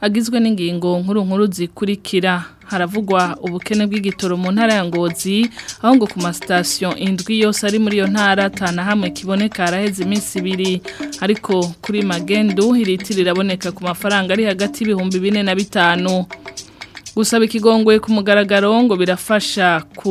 agizwe n'ingingo nkuru nkuru zikurikira haravugwa ubukene bw'igitoro mu ntara ya Ngozi aho ngo ku masitasiyo indwi yose ari muri iyo ntara tana hamwe kiboneka araheze iminsi ibiri ariko kuri magendu hiriti riraboneka ku mafaranga ari hagati y'ibihumbi bine na bitanu gusaba ikigongwe ku mugaragaro ngo birafasha ku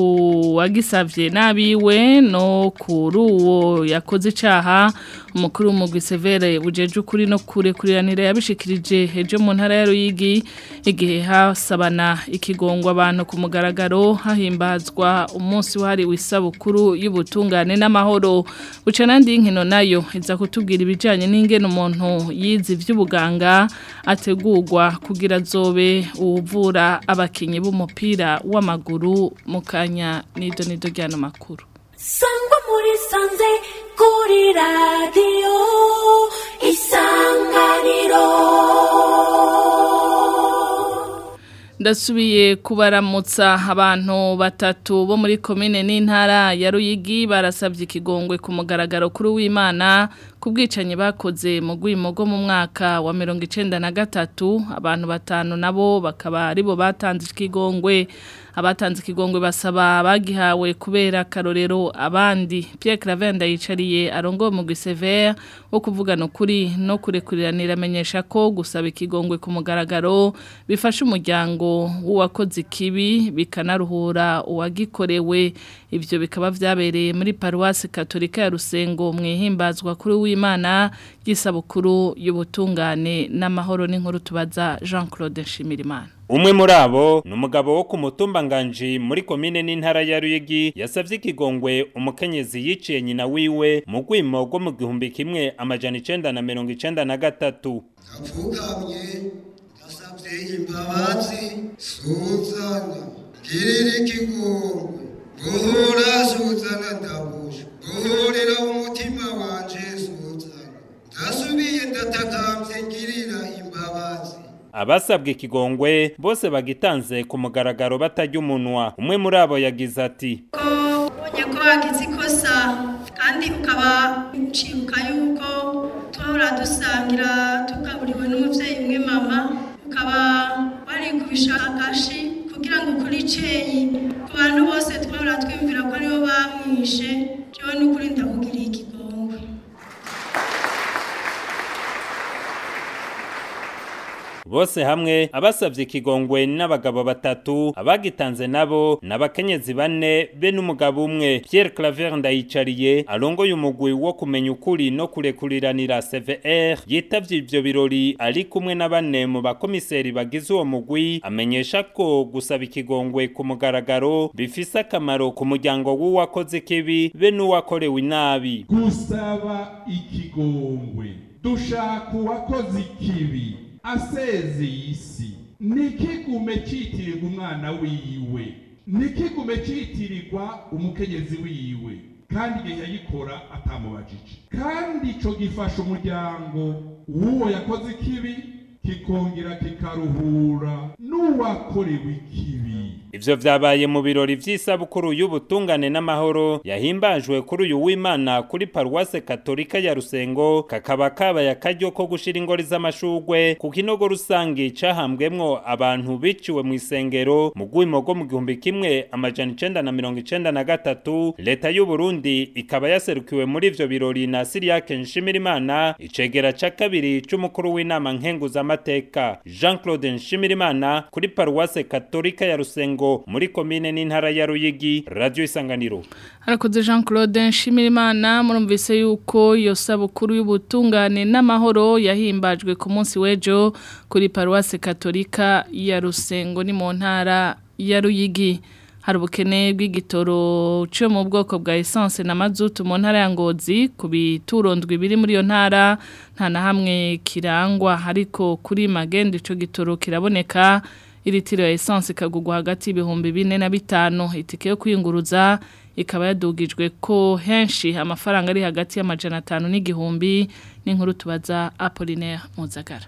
wagisabye n'abiwe no kuri uwo yakoze icyaha umukuru w'umugwi severe bugeje ukuri no kurekuranira yabishikirije ejo mu ntara ya Ruyigi igihe hasabana ikigongwa abantu ku mugaragaro hahimbazwa umunsi wari wisabukuru y'ubutungane n'amahoro buca nandi nkino nayo iza kutubwira ibijyanye n'ingene umuntu yize iby'ubuganga ategurwa kugira azobe uwuvura abakinnyi b'umupira w'amaguru mukanya kanya n'ido n'ido ry'ano makuru sangwa muri sanze kuri radiyo isanganiro ndasubiye kubaramutsa abantu batatu bo muri komine n'intara ya ruyigi barasabye ikigongwe ku mugaragaro kuri w'imana ku bwicanyi bakoze mu rw'imogo mu mwaka wa mirongo icyenda na gatatu abantu batanu nabo bakaba aribo batanze ikigongwe abatanze ikigongwe basaba bagihawe kubera karorero abandi Pierre Cravenda yicariye arongo mu Gisevere wo kuvugana ukuri no kurekuriranira amenyesha ko gusaba ikigongwe ku mugaragaro bifasha umuryango w'uwakoze ikibi bikanaruhura uwagikorewe ibyo bikaba byabereye muri paruwasi Katolika ya Rusengo mu kuri w'Imana Gisabukuru y'ubutungane n'amahoro n'inkuru tubaza Jean Claude Nshimirimana umwe muri abo ni umugabo wo ku mutumba nganji muri komine n'intara ya Ruyigi yasabye ikigongwe umukenyezi yiciye nyina wiwe mu gwimo rwo mu gihumbi kimwe amajana icyenda na mirongo icenda na gatatu apfukamye asavye imbabazi suzana girira ikigongwe guhura suzana ndabuje guhurira umutima wanje suzana ndasubiye ndatakambye ngirira imbabazi abasabwe ikigongwe bose bagitanze ku mugaragaro batajya umunwa umwe muri abo yagize ati ubonye ko wagize ikosa kandi ukaba ucibuka yuko tuhora dusangira tukaburiwe n'umubyeyi umwe mama ukaba warikubisha agashi kugira ngo ukore iceyi ku bantu bose twabura twiyumvira ko aribo bamwishe jewe n'ukuri ndakugiriye ikigongwe bose hamwe abasabye ikigongwe n'abagabo batatu abagitanze nabo ni abakenyezi bane be n'umugabo umwe Pierre Claver Ndayicariye arongoye umugwi wo kumenya ukuri no kurekuriranira CVR yitabye ibyo birori ari kumwe na bane mu bakomiseri bagize uwo mugwi amenyesha ko gusaba ikigongwe ku mugaragaro bifise akamaro ku muryango w'uwakoze ikibi be n'uwakorewe inabi gusaba ikigongwe dushaka uwakoze ikibi asezeye isi ni ikigume cyitirirwa umwana wiwe ni ikigume cyitirirwa umukenyezi wiwe kandi igihe yayikora atamubajije kandi icyo gifasha umuryango w'uwo yakoze ikibi kikongera kikaruhura n'uwakorewe ikibi ivyo vyabaye mu birori vy'isabukuru y'ubutungane n'amahoro yahimbajwe kuri uyu w'imana kuri paruwase katolika ya rusengo kakaba kabaye akaryo ko gushira ingori z'amashugwe ku kinogo rusangi cahambwemwo abantu biciwe mu isengero mu gwimo go mu gihumbi kimwe amajana icenda na mirongo icenda na gatatu leta y'uburundi ikaba yaserukiwe muri ivyo birori na siriyake nshimirimana icegera ca kabiri c'umukuru w'inama nkenguzamateka jean claude nshimirimana kuri paruwase katolika ya rusengo Ruhango muri komine n'intara ya Ruyigi radio isanganiro Harakoze Jean Claude Nshimirimana murumvise yuko iyo sabukuru y'ubutungane n'amahoro yahimbajwe ku munsi w'ejo kuri Paroisse Katolika ya Rusengo ni mu ntara ya Ruyigi hari ubukene bw'igitoro cyo mu bwoko bwa esanse na mazutu mu ntara ya ngozi ku biturondwi biri muri iyo ntara nta na hamwe kirangwa ariko kuri magende icyo gitoro kiraboneka iritiro ya esanse ikagugwa hagati y'ibihumbi bine na bitanu itike yo kwiyunguruza ikaba yadugijwe ko henshi amafaranga ari hagati y'amajana atanu n'igihumbi n'inkuru tubaza apoline muzagara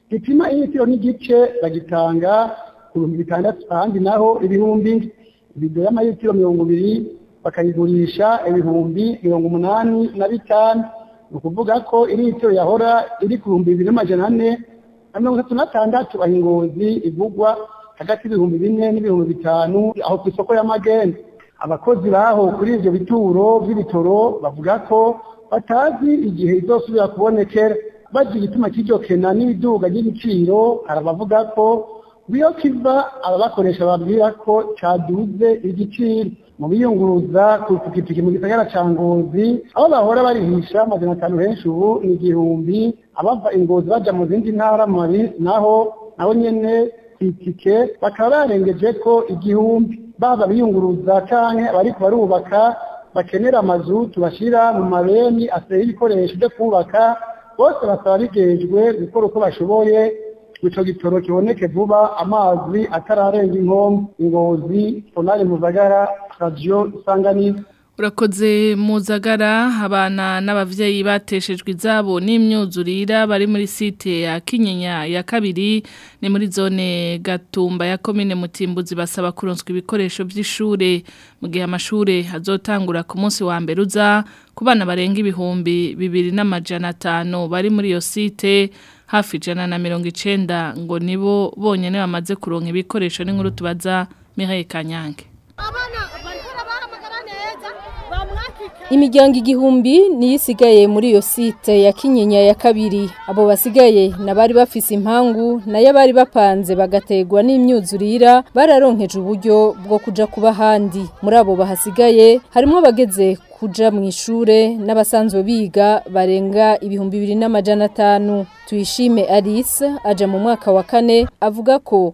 gipima initiro n'igice bagitanga ku bihumbi bitandatu ahandi naho ibihumbi ibido y'amayitiro mirongo ibiri bakayigurisha ibihumbi mirongo umunani na bitanu ni ukuvuga ko iyo yahora iri ku bihumbi bibiri n'amajana ane na mirongo itatu n'atandatu aho ingozi ivugwa hagati y'ibihumbi bine n'ibihumbi bitanu aho ku isoko ya magendu abakozi baho kuri ibyo bituro by'ibitoro bavuga ko batazi igihe izosubira kubonekera bagira igituma cy'iryo kena n'ibiduga ry'ibiciro hari abavuga ko iyo kiva ababakoresha babwira ko cyaduze igiciro mu biyunguruza ku ipikipiki mu gisagara cya ngozi aho bahora barihisha amajana atanu henshi ubu ni igihumbi abava ingozi bajya mu zindi ntara mu naho nabo nyine ku itike bakaba barengeje ko igihumbi baba biyunguruza canke bariko barubaka bakenera amazu tubashyira mu mabeni asigaye ibikoresho byo kubaka bose basaba bigejwe gukora uko bashoboye ico gitoro kiboneke vuba amazi atararenga inkombe ingozi sonari muzagara radiyo isanganiza urakoze muzagara abana n'abavyeyi bateshejwe izabo n'imyuzurira bari muri site ya kinyenya ya kabiri ni muri zone Gatumba ya commune Mutimbuzi basaba kuronswa ibikoresho by'ishure mu gihe amashure azotangura ku munsi wa mbere uza kubana barenga ibihumbi bibiri n'amajana atanu bari muri iyo site hafi ijana na mirongo icenda ngo nibo bonyene bamaze kuronka ibikoresho n'inkuru tubaza Mihaye Kanyange imiryango igihumbi niyo isigaye muri iyo site ya kinyinya ya kabiri abo basigaye n'abari bafise impangu nayo abari bapanze bagategwa n'imyuzurira bararonkeje uburyo bwo kuja kuba ahandi muri abo bahasigaye harimo abageze kuja mu ishure n'abasanzwe biga barenga ibihumbi bibiri n'amajana atanu tuyishime alice aja mu mwaka wa kane avuga ko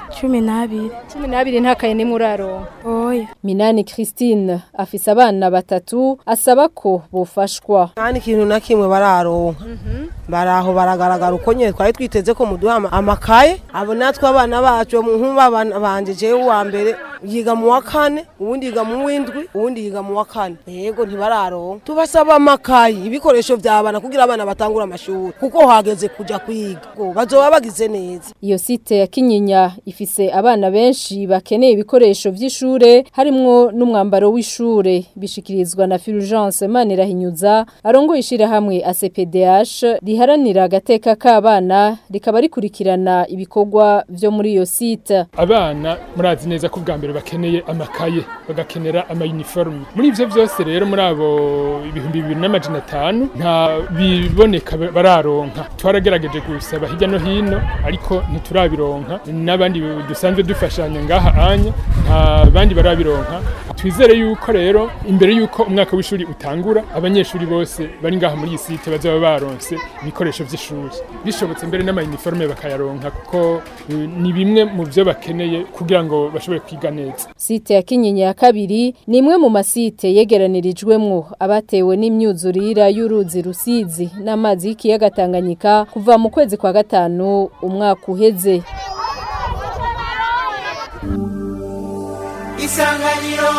cumi n'abiri cumi n'abiri nta kayi nimwe oya minani christine afise abana batatu asaba ko bufashwa nta n'ikintu na kimwe bararonka mhm. baraho baragaragara uko nyine twari twiteze ko muduha amakaye abo natwe abana bacu banjye uwa mbere yiga mu wa kane uwundi yiga mu w'indwi uwundi yiga mu wa kane yego ntibararonka tubasaba amakayi ibikoresho by'abana kugira abana batangura amashuri kuko hageze kujya kwiga bazoba bagize neza iyo site ya kinyinya bafise abana benshi bakeneye ibikoresho by'ishure harimo n'umwambaro w'ishure bishikirizwa na Fulgence Manirahinyuza arongoye hamwe ACPDH riharanira agateka k'abana rikaba rikurikirana ibikorwa vyo muri iyo site abana murazi neza ko bwa mbere bakeneye amakaye bagakenera ama uniforme muri ivyo vyose rero muri abo ibihumbi bibiri n'amajana atanu nta biboneka bararonka twaragerageje gusaba hirya no hino ariko ntiturabironka n'abandi dusanzwe dufashanya ngaha anya ah, abandi barabironka twizere yuko rero imbere yuko umwaka w'ishuri utangura abanyeshuri bose bari ngaha muri iyi site bazaba baronse ibikoresho by'ishuri bishobotse mbere n'amayiniforume bakayaronka kuko eh, ni bimwe mu byo bakeneye kugira ngo bashobore kwiga neza site ya kinyinya ya kabiri ni imwe mu masite yegeranirijwemwo abatewe n'imyuzurira y'uruzi rusizi n'amazi y'ikiyaga tanganyika kuva mu kwezi kwa gatanu umwaka uheze isanganiro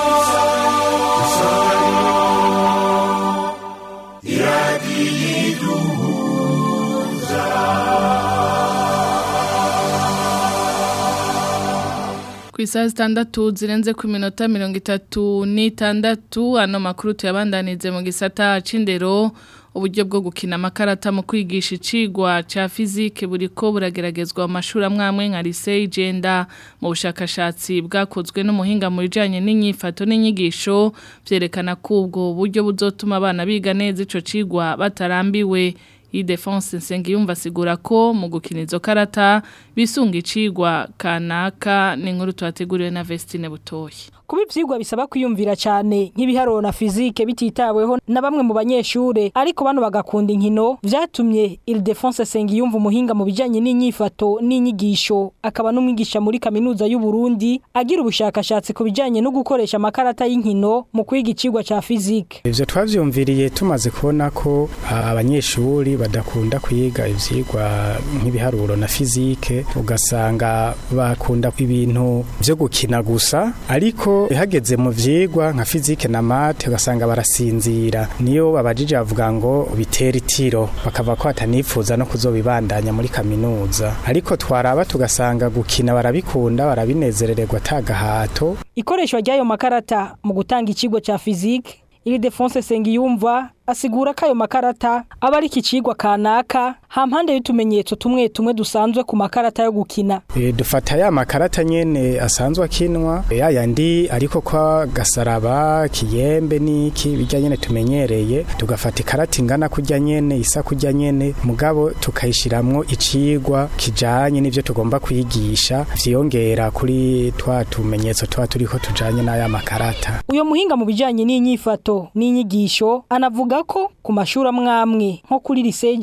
ku isaha zitandatu zirenze ku minota mirongo itatu n'itandatu ano makuru tuyabandanize mu gisata cyindero uburyo bwo gukina makarata mu kwigisha icigwa ca fizike buriko burageragezwa mu mashuri amwamwe nka lycée igenda mu bushakashatsi bwakozwe n'umuhinga mu bijanye n'inyifato n'inyigisho byerekana kubwo ubwo buryo buzotuma abana biga neza ico cigwa batarambiwe idefonse nsengiyumva sigura ko mu gukina karata bisunga icigwa kanaka n'inkuru twateguriwe na Vestine Butoyi kuba ibyigwa bisaba kuyumvira cyane nk'ibiharuro na fizike bititaweho na bamwe mu banyeshuri ariko bano bagakunda inkino byatumye Ildefonse Sengiyumva umuhinga mu bijyanye n'inyifato n'inyigisho akaba n'umwigisha muri kaminuza y'u Burundi agira ubushakashatsi ku bijyanye no gukoresha amakarata y'inkino mu kwiga icigwa ca fizike ivyo twavyumviriye tumaze kubona ko ah, abanyeshuri badakunda kwiga ibyigwa nk'ibiharuro na fizike ugasanga bakunda ibintu byo gukina gusa ariko ihageze mu vyigwa nka fizike na mate ugasanga barasinzira niyo babajije bavuga ngo bitera itiro bakava ko hatanifuza no kuzobibandanya muri kaminuza ariko twaraba tugasanga gukina barabikunda barabinezerererwa atagahato ikoreshwa ry'ayo makarata mu gutanga ikigo cya fizike iri defonse sengiyumva asigura ko ayo makarata aba ari ikicigwa kanaka hampande y'utumenyetso tumwe tumwe dusanzwe ku makarata yo gukina eh, dufata ya makarata nyene asanzwe akinwa eh, ya yandi ariko kwa gasaraba kiyembe niki bijya nyene tumenyereye tugafata ikarata ingana kujya nyene isa kujya nyene mugabo tukayishiramwo icigwa kijanye n'ivyo tugomba kwigisha vyiyongera kuri twa tumenyetso twa turiho tujanye n'aya makarata uyu muhinga mu bijyanye n'inyifato n'inyigisho anavuga ko ku mashuri amwe nko kuri lise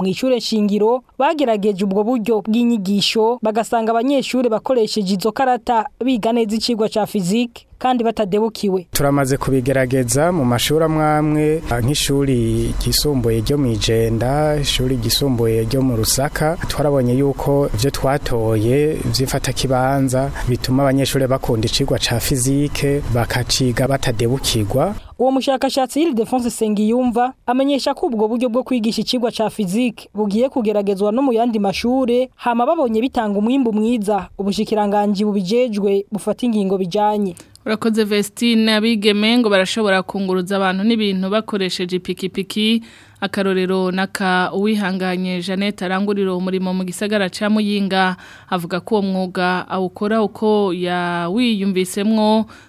mu ishure shingiro bagerageje ubwo buryo bw'inyigisho bagasanga abanyeshuri bakoresheje izo karata biga neza icigwa ca fizike kandi batadebukiwe turamaze kubigerageza mu mashuri amwamwe ah, nk'ishuri ryisumbuye ryo mu igenda ishuri ryisumbuye ryo mu rusaka twarabonye yuko ibyo twatoye by'ifatakibanza bituma abanyeshuri bakunda icigwa ca fizike bakaciga batadebukirwa uwo mushakashatsi y'iridefonse sengiyumva amenyesha ko ubwo buryo bwo kwigisha icigwa ca fizike bugiye kugeragezwa no mu yandi mashure hama babonye bitanga umwimbu mwiza ubushikiranganji bubijejwe bufata ingingo bijanye urakoze Vestine abigeme ngo barashobora kunguruza abantu n'ibintu bakoresheje ipikipiki akarorero naka uwihanganye Janet arangurira umurimo mu gisagara cha Muyinga avuga ko umwuga awukora uko yawiyumvisemwo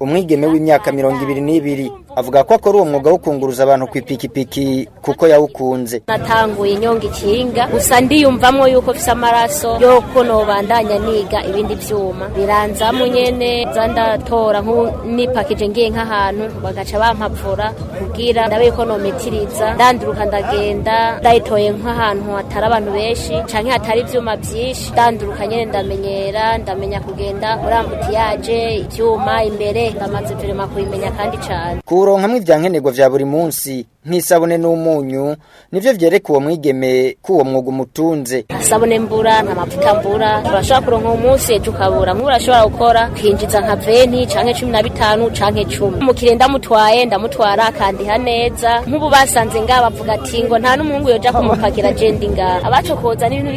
umwigeme w'imyaka mirongo ibiri n'ibiri avuga ko akora uwo mwuga wo kunguruza abantu ku ipikipiki kuko yawukunze natanguye inyonga ikinga gusa ndiyumvamo yuko mfite amaraso yo bandanya niga ibindi byuma biranzamo nyine nzandatora nk'ipakije ngiye nk'ahantu bagaca bampapfura kubwira ndabe ko nometiriza ndanduruka ndagenda ndayitoye nk'ahantu hatari abantu benshi cyangwa hatari ibyuma byinshi ndanduruka nyine ndamenyera ndamenya kugenda muri ambutiyaje ibyuma imbere ndamaze turema kubimenya kandi cyane tuwuronkamo ibya nkenerwa buri munsi nk'isabune n'umunyu nibyo byereka uwo mwigeme ko uwo mwuga umutunze isabune mbura nta mavuta mbura urashobora kuronka umunsi ejo ukabura urashobora gukora ukinjiza nka veni canke cumi na bitanu canke cumi umukire ndamutwaye ndamutwara akandiha neza nk'ubu basanze ngaha bavuga ati ngo nta n’umungu yoja kumupakira jendi ngaha abacokoza n'ibintu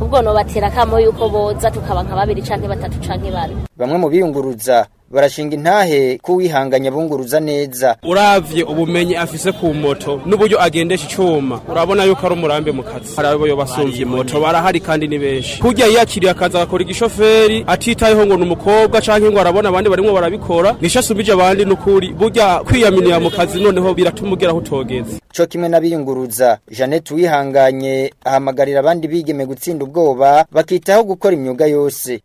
ubwo nobatera akamo yuko boza tukaba nka babiri cyangwa batatu cyangwa bane bamwe mu biyunguruza barashinga intahe kuwihanganya bunguruza neza uravye ubumenyi afise ku moto n'uburyo agendesha icuma urabona yuko ari umurambe mu kazi hari abo basumvye moto barahari kandi ni benshi kurya yakiriye akazi agakora igishoferi atitayeho ngo ni umukobwa cyangwa ngo arabona abandi barimwo barabikora nisho asubije abandi n'ukuri burya kwiyaminira mu kazi noneho biratuma ugera aho utogeze co kimwe n'abiyunguruza Jeannette wihanganye ahamagarira abandi bigeme gutsinda ubwoba bakitaho gukora imyuga yose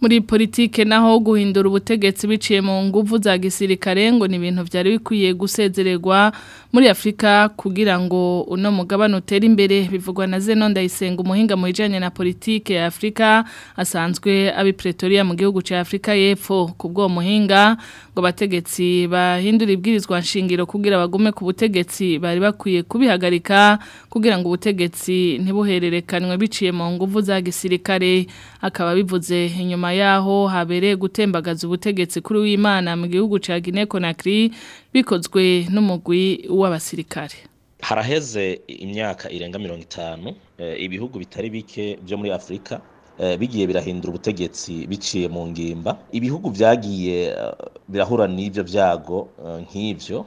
muri politike naho guhindura ubutegetsi biciye mu nguvu za gisirikare ngo ni ibintu byari bikwiye gusezererwa muri Afrika kugira ngo uno mugabane utere imbere bivugwa na Zeno Ndayisenga umuhinga mu bijanye na politike ya Afrika asanzwe abi Pretoria mu gihugu cya Afrika y'Epfo kubwo muhinga ngo bategetsi bahindura ibwirizwa nshingiro kugira bagume ku butegetsi bari bakwiye kubihagarika kugira ngo ubutegetsi ntibuhererekanwe biciye mu nguvu za gisirikare akaba bivuze inyuma nyuma yaho habereye gutembagaza ubutegetsi kuri w'Imana mu gihugu ca Guinea Conakry bikozwe n'umugwi w'abasirikare haraheze imyaka irenga mirongo itanu eh, ibihugu bitari bike byo muri afurika eh, bigiye birahindura ubutegetsi biciye mu ngimba ibihugu byagiye eh, birahura n'ibyo byago nk'ibyo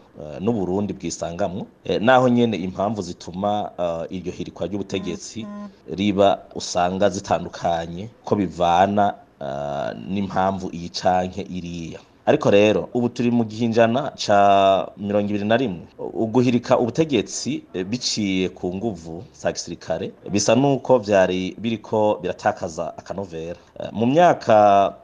n’u Burundi bwisangamwo naho nyine impamvu zituma iryo hirikwa ry'ubutegetsi riba usanga zitandukanye ko bivana n'impamvu iyi canke iriya ariko rero ubu turi mu gihinjana cya mirongo ibiri na rimwe uguhirika ubutegetsi biciye ku nguvu za gisirikare bisa n'uko biri ko biratakaza akanovera mu myaka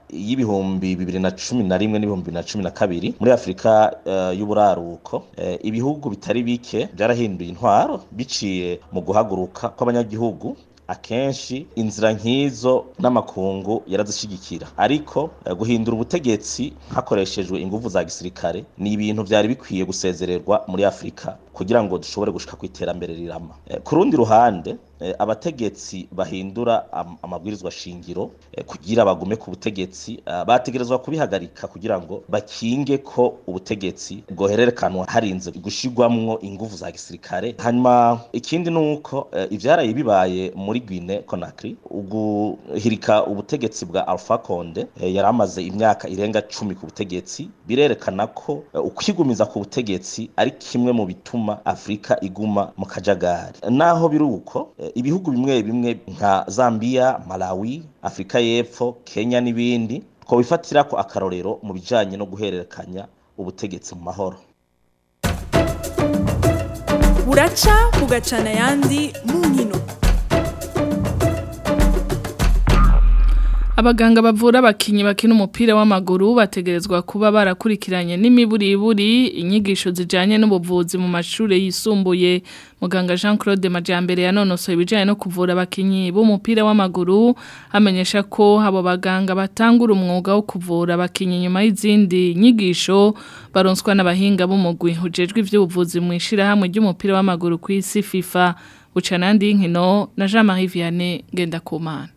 y'ibihumbi bibiri na cumi na rimwe n'ibihumbi na cumi na kabiri muri afurika uh, y'uburaruko eh, ibihugu bitari bike byarahinduye intwaro biciye mu guhaguruka kw'abanyagihugu akenshi inzira nk'izo n'amakungu yaradushyigikira. ariko eh, guhindura ubutegetsi hakoreshejwe ingufu za gisirikare ni ibintu byari bikwiye gusezererwa muri afurika kugira ngo dushobore gushika ku iterambere rirama eh, ku rundi ruhande eh, abategetsi bahindura amabwirizwa shingiro eh, kugira bagume ku butegetsi bategerezwa kubihagarika kugira ngo bakinge ko ubutegetsi bwohererekanwa harinze gushigwamwo ingufu za gisirikare hanyuma ikindi ni uko ivyaraye bibaye muri Guinea Conakry uguhirika ubutegetsi bwa Alpha Conde yari amaze imyaka irenga cumi ku butegetsi birerekana ko ukwigumiza ku butegetsi ari kimwe mu bituma bituma afurika iguma mu kajagari naho biri uko eh, ibihugu bimwe bimwe nka zambia malawi afurika y'epfo kenya n'ibindi twabifatira ko akarorero mu bijyanye no guhererekanya ubutegetsi mu mahoro buraca bugacana ayandi mu nkino abaganga bavura abakinyi bakina umupira w'amaguru bategerezwa kuba barakurikiranye n'imiburiburi inyigisho zijyanye n'ubuvuzi mu mashuri yisumbuye muganga Jean Claude Majambere yanonosoye ibijyanye no kuvura abakinyi b'umupira w'amaguru amenyesha ko abo baganga batangura umwuga wo kuvura abakinyi nyuma y'izindi nyigisho baronswa n'abahinga b'umugwi hujejwe iby’ubuvuzi mu ishirahamwe ry'umupira w'amaguru ku isi FIFA bucanandi inkino na Jean Marie Vianney Ngendakumana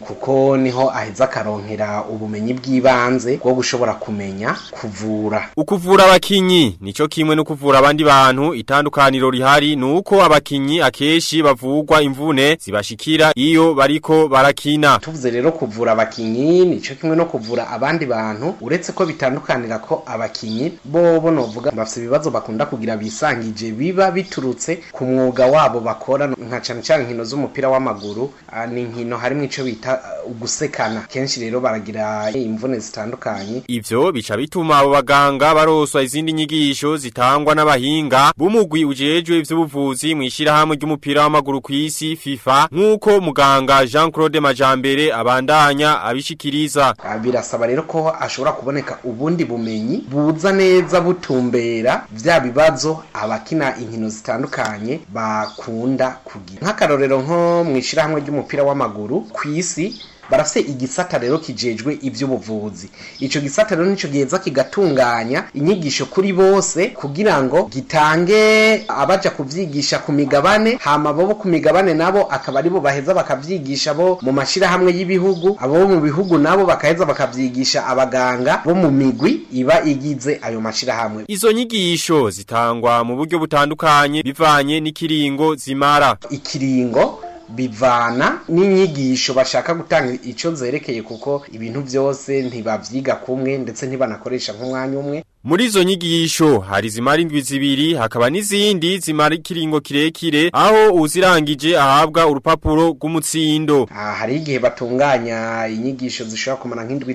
kuko niho aheza akaronkera ubumenyi bw'ibanze bwo gushobora kumenya kuvura ukuvura abakinyi nico kimwe no kuvura abandi bantu itandukaniro rihari nuko abakinyi akeshi bavugwa imvune zibashikira iyo bariko barakina tuvuze rero kuvura abakinyi nico kimwe no kuvura abandi bantu uretse ko bitandukanira ko abakinyi bobo novuga bafite ibibazo bakunda kugira bisangije biba biturutse ku mwuga wabo bakora nka cane cane nkino z'umupira w'amaguru ni nkino harimo icyo bita uh, ugusekana kenshi rero baragira imvune zitandukanye ivyo bica bituma bituma abo baganga baroswa izindi nyigisho zitangwa n'abahinga b'umugwi ujejwe ivy'ubuvuzi mu ishyirahamwe ry'umupira w'amaguru ku isi FIFA nk'uko muganga Jean Claude Majambere abandanya abishikiriza birasaba rero ko ashobora kuboneka ubundi bumenyi buza neza butumbera vya bibazo abakina inkino zitandukanye bakunda kugira nk'akarorero nko mu ishirahamwe ry'umupira w'amaguru ku isi barafise igisata rero kijejwe iby’ubuvuzi icyo gisata rero nico giheza kigatunganya inyigisho kuri bose kugira ngo gitange abajya kubyigisha ku migabane hama bo ku migabane nabo akaba aribo baheza bakavyigisha bo mu mashyirahamwe y'ibihugu abo mu bihugu nabo bakaheza bakabyigisha abaganga bo mu migwi iba igize ayo mashyirahamwe izo nyigisho zitangwa mu buryo butandukanye bivanye n'ikiringo zimara ikiringo bivana n'inyigisho bashaka gutanga icyo zerekeye kuko ibintu byose ntibabyiga kumwe ndetse ntibanakoresha nk'umwanya umwe Muri izo nyigisho hari zimara indwi zibiri hakaba n'izindi zimara ikiringo kirekire aho uzirangije ahabwa urupapuro rw'umutsindo. Ah, hari igihe batunganya inyigisho zishobora kumara nk'indwi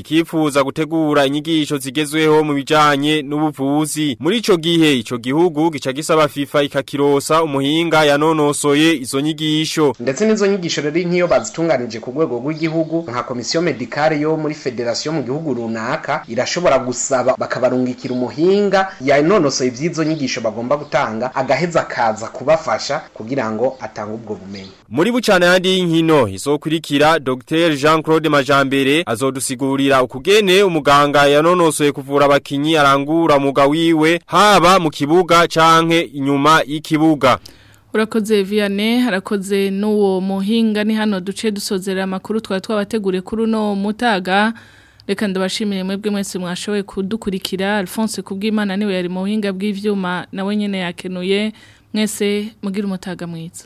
kikifuza gutegura inyigisho zigezweho mu bijanye n'ubuvuzi muri ico gihe ico gihugu gica gisaba FIFA ikakirosa umuhinga yanonosoye izo nyigisho ndetse n'izo nyigisho rero nkiyo bazitunganije ku rwego rw'igihugu nka komisiyo medicale yo muri federation mu gihugu runaka irashobora gusaba bakabarungikira umuhinga yanonosoye ivy'izo nyigisho bagomba gutanga agaheza kaza kubafasha kugira ngo atange ubwo bumenyi muri bucana yandi nkino izokurikira Dr Jean Claude Majambere azodusigurira ukugene umuganga yanonosoye kuvura abakinyi arangura muga wiwe haba mu kibuga canke inyuma y'ikibuga urakoze Vianney harakoze n'uwo muhinga ni hano duce dusozerera amakuru twa twabateguriye kuri uno mutaga reka ndabashimire mwebwe mwese mwashoboye kudukurikira Alphonse kubw'Imana niwe yari mu bw'ivyuma nawe nyene yakenuye mwese mugira umutaga mwiza